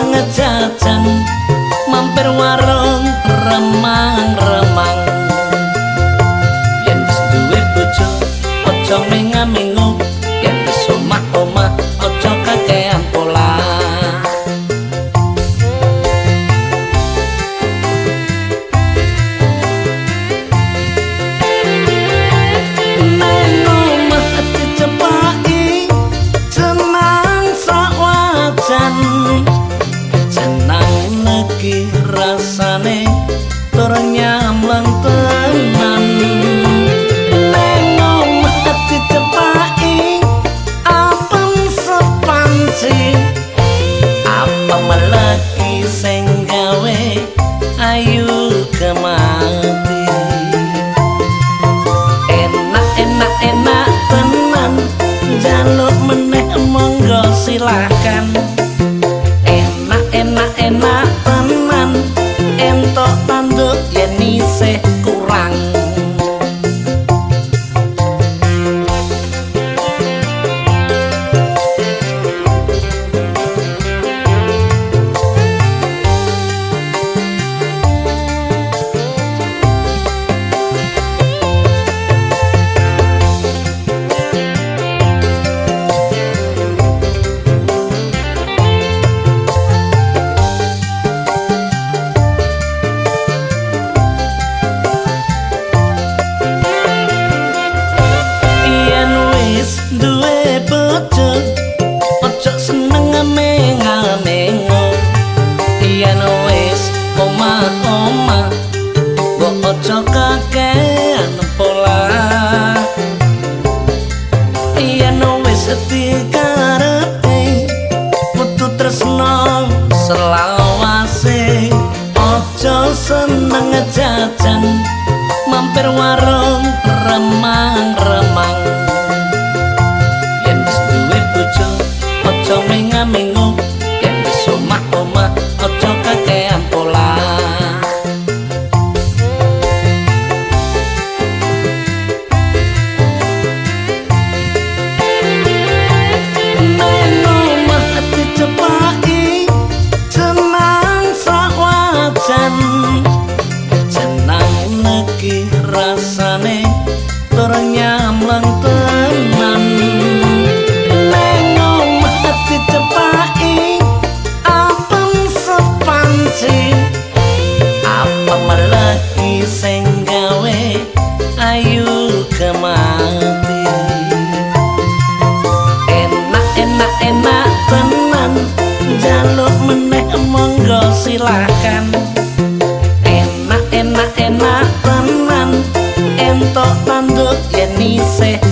mangejajan rasane ojo kakean pola yen wis dikarepe kudu tresno selawase. Ojo seneng jajan mampir warung nyamlang tenan. Neng omah dicepai apem sepanci apa melaki sing gawe ayu kemati. Enak enak enak tenan jaluk meneh monggo silahkan enak enak enak pincel